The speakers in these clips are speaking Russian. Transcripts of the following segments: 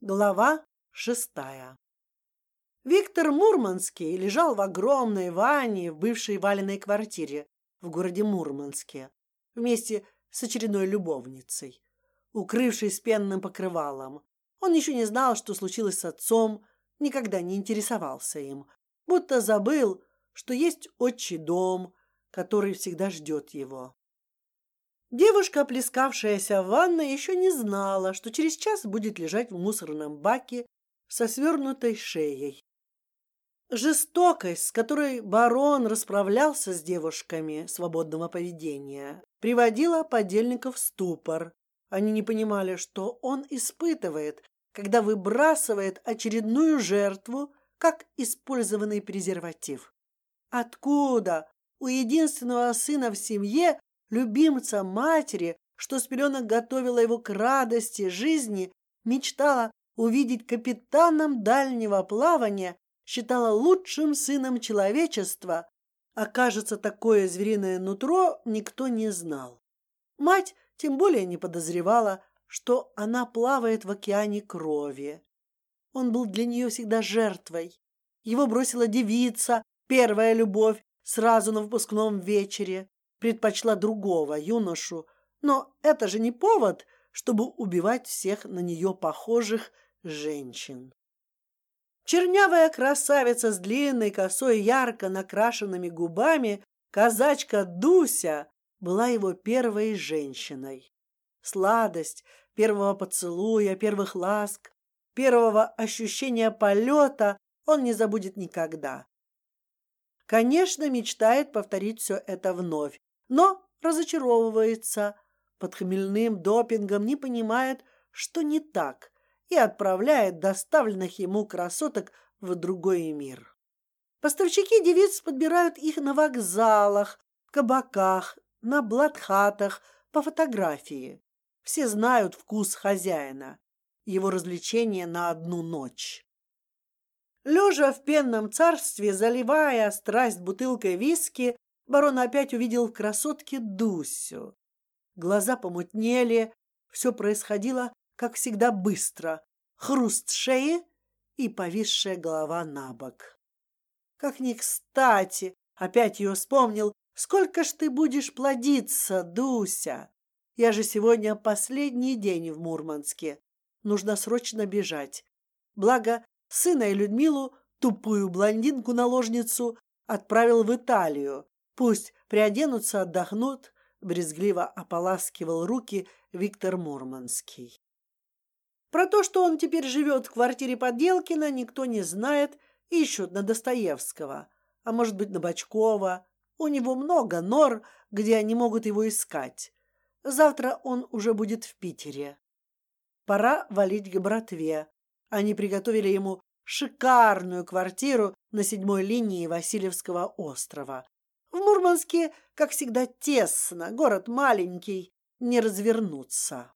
Глава шестая. Виктор Мурманский лежал в огромной ванне в бывшей Валиной квартире в городе Мурманске вместе с очередной любовницей, укрывшись пенным покрывалом. Он еще не знал, что случилось с отцом, никогда не интересовался им, будто забыл, что есть отчий дом, который всегда ждет его. Девушка, плескавшаяся в ванной, еще не знала, что через час будет лежать в мусорном баке со свернутой шеей. Жестокость, с которой барон расправлялся с девушками свободного поведения, приводила подельников в ступор. Они не понимали, что он испытывает, когда выбрасывает очередную жертву, как использованный презерватив. Откуда у единственного сына в семье любимца матери, что с пеленок готовила его к радости жизни, мечтала увидеть капитаном дальнего плавания, считала лучшим сыном человечества, а кажется, такое звериное нутро никто не знал. Мать тем более не подозревала, что она плавает в океане крови. Он был для нее всегда жертвой. Его бросила девица, первая любовь, сразу на выпускном вечере предпочла другого юношу, но это же не повод, чтобы убивать всех на нее похожих женщин. Чернявая красавица с длинной косой, ярко накрашенными губами, казачка Дуся, была его первой женщиной. Сладость первого поцелуя, первых ласк, первого ощущения полета он не забудет никогда. Конечно, мечтает повторить все это вновь, но разочаровывается под хмельным допингом, не понимает, что не так, и отправляет доставленных ему красоток в другой мир. Поставщики девиц подбирают их на вокзалах, кабаках, на блатхатах по фотографии. Все знают вкус хозяина, его развлечения на одну ночь. Лежа в пенном царстве, заливая страсть бутылкой виски, барон опять увидел в красотке Дусю. Глаза помутнели, все происходило, как всегда, быстро. Хруст шеи и повисшая голова на бок. Как ни кстати, опять ее вспомнил. Сколько ж ты будешь плодиться, Дуся? Я же сегодня последний день в Мурманске. Нужно срочно бежать. Благо, сына и Людмилу, тупую блондинку-наложницу, отправил в Италию, Пусть приоденутся, отдохнут. Брезгливо ополаскивал руки Виктор Мурманский. Про то, что он теперь живет в квартире Поделкина, никто не знает. Ищут на Достоевского, а может быть на Бочкова. У него много нор, где они могут его искать. Завтра он уже будет в Питере. Пора валить к братве. Они приготовили ему шикарную квартиру на седьмой линии Васильевского острова. В Мурманске, как всегда, тесно, город маленький, не развернуться.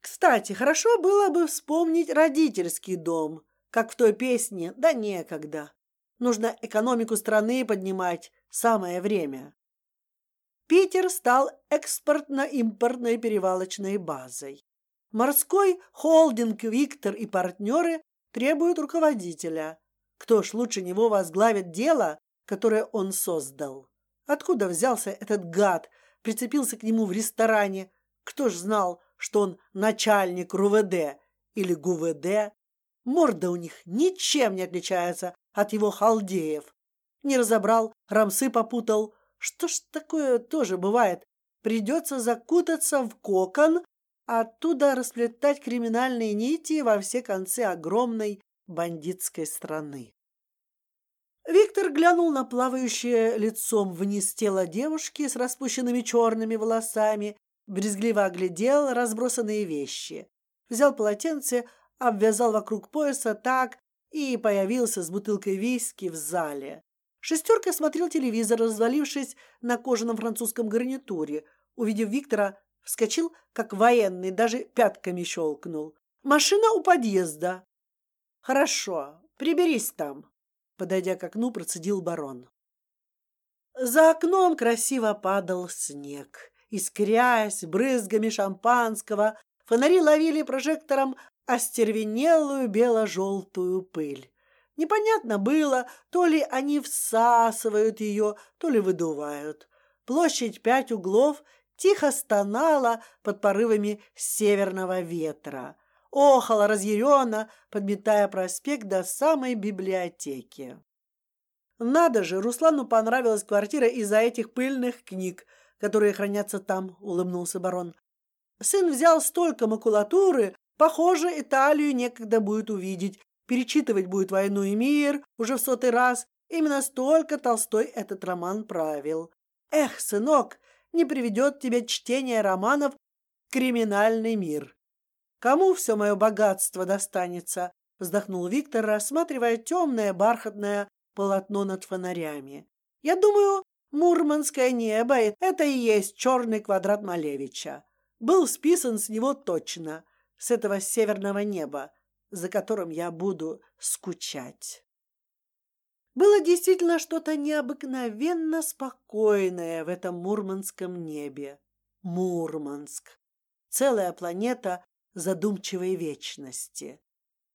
Кстати, хорошо было бы вспомнить родительский дом, как в той песне, да некогда. Нужно экономику страны поднимать, самое время. Питер стал экспортно-импортной перевалочной базой. Морской холдинг Виктор и партнеры требуют руководителя. Кто ж лучше него возглавит дело, которое он создал. Откуда взялся этот гад? Прицепился к нему в ресторане. Кто ж знал, что он начальник РУВД или ГУВД? Морда у них ничем не отличается от его халдеев. Не разобрал, рамсы попутал. Что ж такое тоже бывает? Придется закутаться в кокон, а оттуда расплетать криминальные нити во все концы огромной бандитской страны. Виктор глянул на плавающее лицом вниз тело девушки с распущенными черными волосами, брезгливо оглядел разбросанные вещи, взял полотенце, обвязал вокруг пояса так и появился с бутылкой виски в зале. Шестерка смотрел телевизор, развалившись на кожаном французском гарнитуре. Увидев Виктора, вскочил, как военный, даже пятками щелкнул. Машина у подъезда. Хорошо, приберись там. Подойдя к окну, процедил барон. За окном красиво падал снег, искрясь брызгами шампанского. Фонари ловили прожектором остервенелую бело-желтую пыль. Непонятно было, то ли они всасывают ее, то ли выдувают. Площадь пять углов тихо стонала под порывами северного ветра, охала разъяренно, подметая проспект до самой библиотеки. Надо же, Руслану понравилась квартира из-за этих пыльных книг, которые хранятся там. Улыбнулся барон. Сын взял столько макулатуры, похоже, Италию некогда будет увидеть, перечитывать будет «Войну и мир» уже в сотый раз. Именно столько Толстой этот роман правил. Эх, сынок, не приведет тебе чтение романов криминальный мир. Кому все мое богатство достанется? Вздохнул Виктор, рассматривая темное бархатное полотно над фонарями. Я думаю, Мурманское небо — это и есть черный квадрат Малевича. Был списан с него точно, с этого северного неба, за которым я буду скучать. Было действительно что-то необыкновенно спокойное в этом мурманском небе. Мурманск, целая планета задумчивой вечности.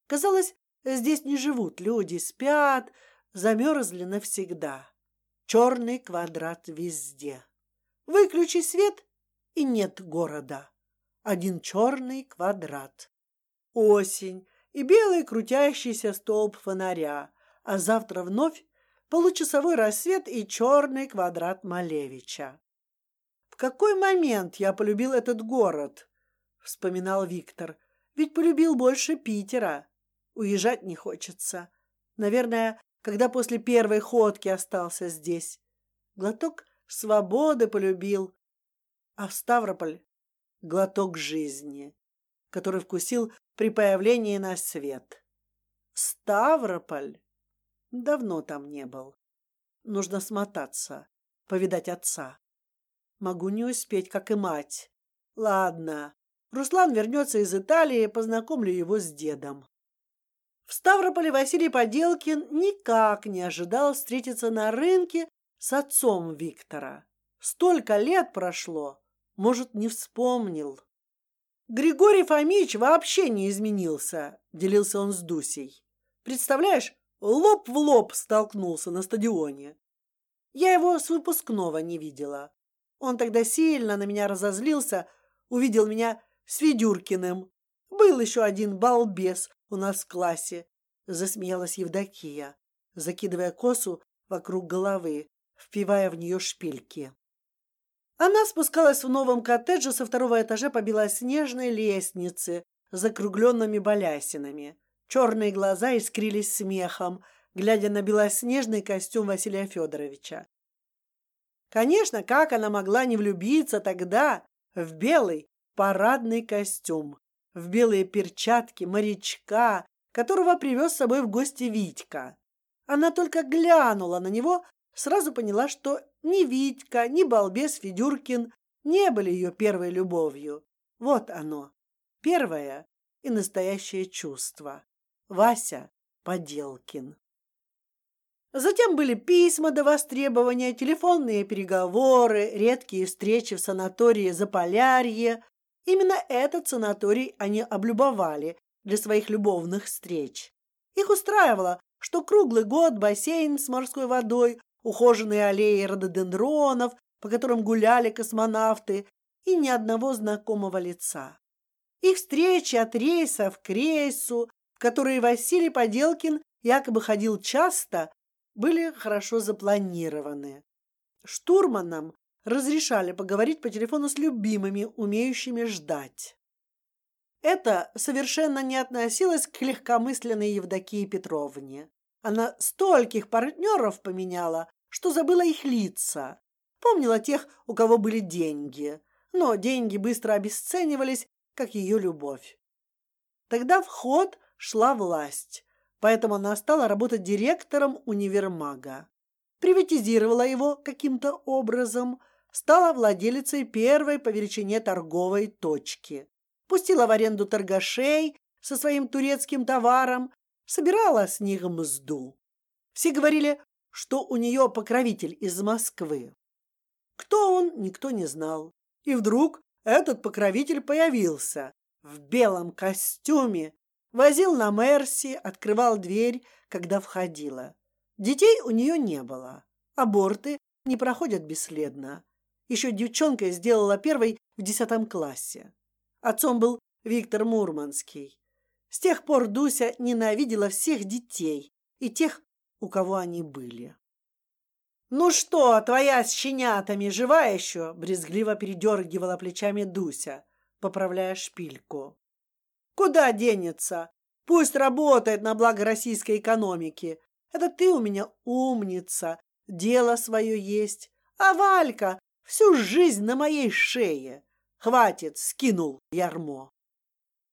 Казалось, здесь не живут люди, спят, замерзли навсегда. Черный квадрат везде. Выключи свет и нет города. Один черный квадрат. Осень и белый крутящийся столб фонаря, а завтра вновь получасовой рассвет и черный квадрат Малевича. В какой момент я полюбил этот город? Вспоминал Виктор. Ведь полюбил больше Питера. Уезжать не хочется. Наверное, когда после первой ходки остался здесь. Глоток свободы полюбил, а в Ставрополь глоток жизни, который вкусил при появлении на свет. Ставрополь давно там не был. Нужно смотаться, повидать отца. Могу не успеть, как и мать. Ладно, Руслан вернется из Италии, познакомлю его с дедом. В Ставрополе Василий Поделкин никак не ожидал встретиться на рынке с отцом Виктора. Столько лет прошло, может, не вспомнил. Григорий Фомич вообще не изменился, делился он с Дусей. Представляешь, лоб в лоб столкнулся на стадионе. Я его с выпускного не видела. Он тогда сильно на меня разозлился, увидел меня с Федюркиным. Был еще один балбес, у нас в классе, засмеялась Евдокия, закидывая косу вокруг головы, впивая в нее шпильки. Она спускалась в новом коттедже со второго этажа по белоснежной лестнице с закругленными балясинами. Черные глаза искрились смехом, глядя на белоснежный костюм Василия Федоровича. Конечно, как она могла не влюбиться тогда в белый парадный костюм? в белые перчатки морячка, которого привез с собой в гости Витька. Она только глянула на него, сразу поняла, что ни Витька, ни балбес Федюркин не были ее первой любовью. Вот оно, первое и настоящее чувство. Вася Поделкин. Затем были письма до востребования, телефонные переговоры, редкие встречи в санатории Заполярье, Именно этот санаторий они облюбовали для своих любовных встреч. Их устраивало, что круглый год бассейн с морской водой, ухоженные аллеи рододендронов, по которым гуляли космонавты, и ни одного знакомого лица. Их встречи от рейса к рейсу, в которые Василий Поделкин якобы ходил часто, были хорошо запланированы. Штурманам разрешали поговорить по телефону с любимыми, умеющими ждать. Это совершенно не относилось к легкомысленной Евдокии Петровне. Она стольких партнеров поменяла, что забыла их лица. Помнила тех, у кого были деньги, но деньги быстро обесценивались, как ее любовь. Тогда в ход шла власть, поэтому она стала работать директором универмага. Приватизировала его каким-то образом, стала владелицей первой по величине торговой точки, пустила в аренду торгашей со своим турецким товаром, собирала с них мзду. Все говорили, что у нее покровитель из Москвы. Кто он, никто не знал. И вдруг этот покровитель появился в белом костюме возил на Мерси, открывал дверь, когда входила. Детей у нее не было, аборты не проходят бесследно. Еще девчонка сделала первой в десятом классе. Отцом был Виктор Мурманский. С тех пор Дуся ненавидела всех детей и тех, у кого они были. Ну что, твоя с щенятами жива еще? Брезгливо передергивала плечами Дуся, поправляя шпильку. Куда денется? Пусть работает на благо российской экономики. Это ты у меня умница, дело свое есть. А Валька всю жизнь на моей шее. Хватит, скинул ярмо.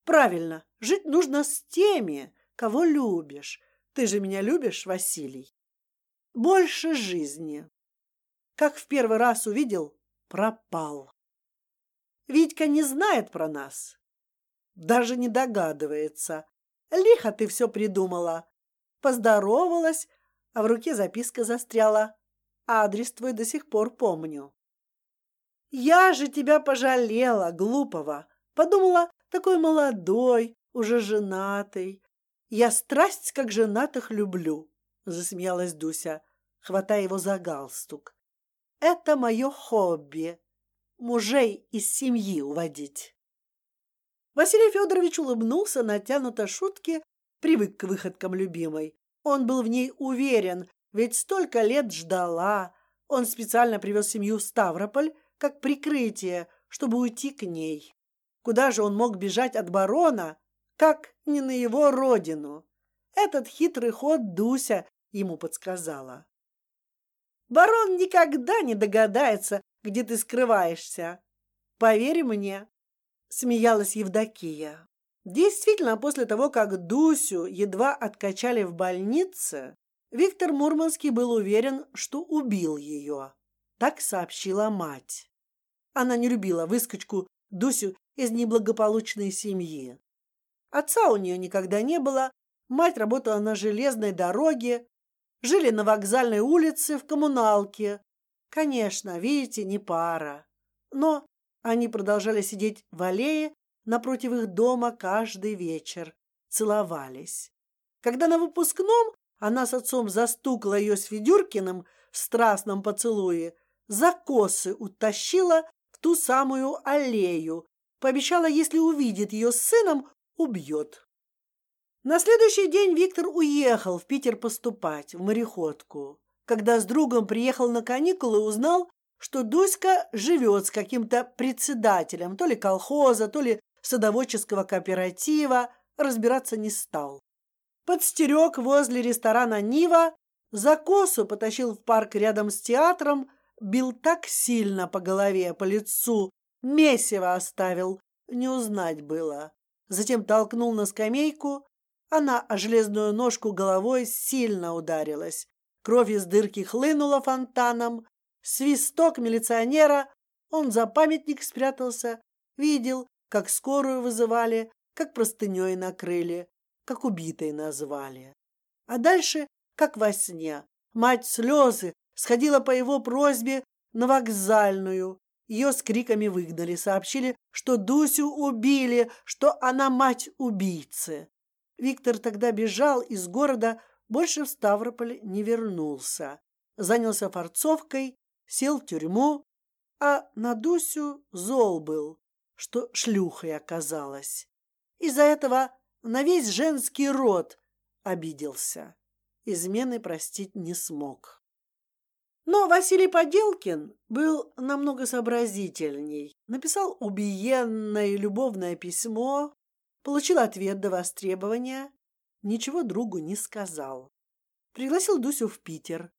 Правильно, жить нужно с теми, кого любишь. Ты же меня любишь, Василий. Больше жизни. Как в первый раз увидел, пропал. Витька не знает про нас, даже не догадывается. Лихо ты все придумала. Поздоровалась, а в руке записка застряла. Адрес твой до сих пор помню. Я же тебя пожалела, глупого. Подумала, такой молодой, уже женатый. Я страсть как женатых люблю, засмеялась Дуся, хватая его за галстук. Это мое хобби, мужей из семьи уводить. Василий Федорович улыбнулся натянуто шутке, привык к выходкам любимой. Он был в ней уверен, ведь столько лет ждала. Он специально привез семью в Ставрополь как прикрытие, чтобы уйти к ней. Куда же он мог бежать от барона, как не на его родину? Этот хитрый ход Дуся ему подсказала. Барон никогда не догадается, где ты скрываешься. Поверь мне, смеялась Евдокия. Действительно, после того, как Дусю едва откачали в больнице, Виктор Мурманский был уверен, что убил ее. Так сообщила мать. Она не любила выскочку Дусю из неблагополучной семьи. Отца у нее никогда не было. Мать работала на железной дороге, жили на вокзальной улице в коммуналке. Конечно, видите, не пара. Но они продолжали сидеть в аллее напротив их дома каждый вечер, целовались. Когда на выпускном она с отцом застукала ее с Федюркиным в страстном поцелуе, за косы утащила в ту самую аллею, пообещала, если увидит ее с сыном, убьет. На следующий день Виктор уехал в Питер поступать в мореходку. Когда с другом приехал на каникулы, узнал, что Дуська живет с каким-то председателем, то ли колхоза, то ли садоводческого кооператива, разбираться не стал. Подстерег возле ресторана Нива, за косу потащил в парк рядом с театром, бил так сильно по голове, по лицу, месиво оставил, не узнать было. Затем толкнул на скамейку, она о железную ножку головой сильно ударилась. Кровь из дырки хлынула фонтаном. Свисток милиционера. Он за памятник спрятался. Видел, как скорую вызывали, как простыней накрыли, как убитой назвали. А дальше, как во сне, мать слезы сходила по его просьбе на вокзальную. Ее с криками выгнали, сообщили, что Дусю убили, что она мать убийцы. Виктор тогда бежал из города, больше в Ставрополь не вернулся. Занялся форцовкой, сел в тюрьму, а на Дусю зол был что шлюхой оказалась. Из-за этого на весь женский род обиделся. Измены простить не смог. Но Василий Поделкин был намного сообразительней. Написал убиенное любовное письмо, получил ответ до востребования, ничего другу не сказал. Пригласил Дусю в Питер.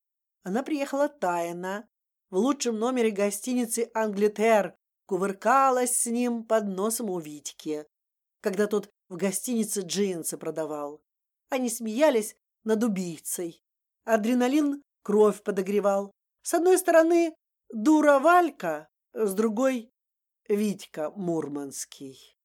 Она приехала тайно в лучшем номере гостиницы Англитер кувыркалась с ним под носом у Витьки, когда тот в гостинице джинсы продавал. Они смеялись над убийцей. Адреналин кровь подогревал. С одной стороны дура Валька, с другой Витька Мурманский.